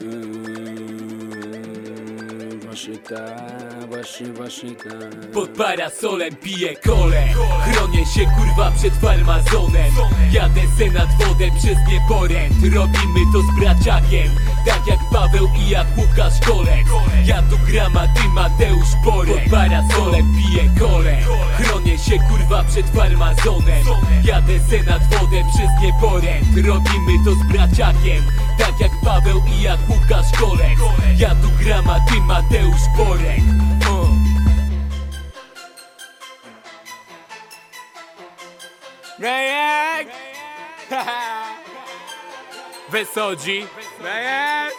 Mm. Właśnie, właśnie tak. Pod parasolem piję kole. Chronię się kurwa przed farmazonem. Jadę se nad wodę przez nieporęt. Robimy to z braciakiem. Tak jak Paweł i jak Łukasz Kolek Ja tu gram, a ty Mateusz Borek Pod parasolem piję kole. Chronię się kurwa przed farmazonem. Jadę se nad wodę przez nieporęt. Robimy to z braciakiem. Tak jak Paweł i jak Łukasz Kolek Ja tu gram, a ty Mateusz Borek uh. Rejek! Wysodzi! Rejek!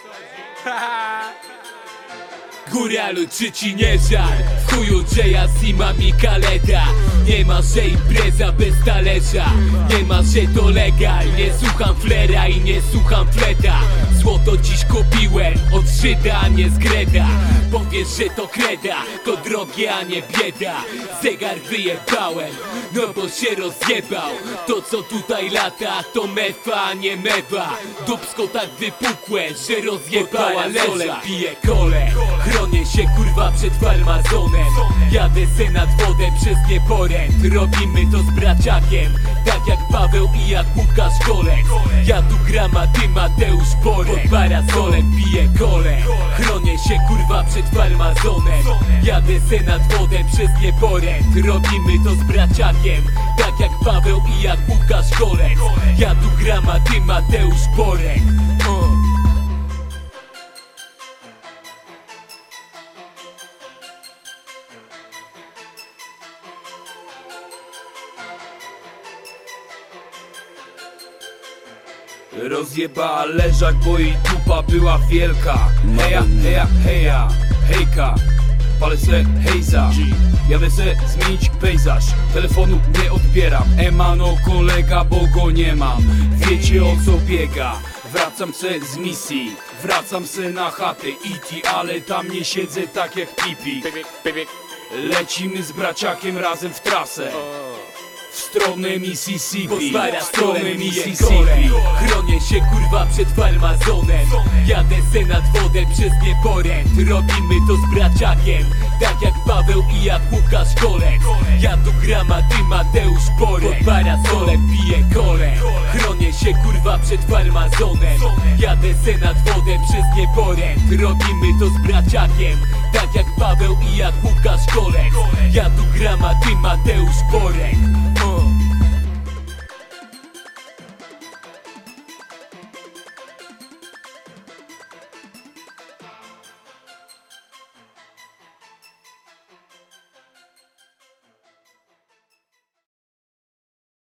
Góralu czy ci nie żal? W chuju Jaya Sima mi kaleta Nie ma że impreza bez talerza Nie ma że to legal Nie słucham flera i nie słucham fleta Złoto dziś kupiłem od Żyda, a nie z Greda. Powiesz, że to kreda To drogie, a nie bieda. Zegar wyjebałem No bo się rozjebał. To co tutaj lata To mefa, a nie mewa. Dubsko tak wypukłe, że rozjebała leża Piję kole. Chronię się kurwa przed farmazonem. Jadę se nad wodę przez nieporęt. Robimy to z braciakiem Tak jak Paweł i jak Łukasz Kolek Ja tu gram, a ty Mateusz Borek. Pod parasolem piję kole. Chronię się kurwa przed farmazonem. Jadę se nad wodę przez nieporęt Robimy to z braciakiem. Tak jak Paweł i jak Łukasz Kolek Ja tu gram, a ty Mateusz Borek Rozjebała leżak, bo jej dupa była wielka. Heja, heja, heja, hejka. Palę se hejza. Jadę se zmienić pejzaż. Telefonu nie odbieram. Emano kolega, bo go nie mam. Wiecie o co biega? Wracam se z misji. Wracam se na chatę IT, ale tam nie siedzę tak jak pipi. Lecimy z braciakiem razem w trasę W stronę Mississippi Pozwala W stronę Mississippi. Chronię się kurwa przed farmazonem. Jadę se nad wodę przez nieporęt. Robimy to z braciakiem. Tak jak Paweł i jak Łukasz Kolek Ja tu gram, a ty Mateusz Borek Pod parasolem piję kole Chronię się kurwa przed farmazonem. Jadę se nad wodę przez nieporęt. Robimy to z braciakiem. Tak jak Paweł i jak Łukasz Kolek Ja tu gram, a ty Mateusz Borek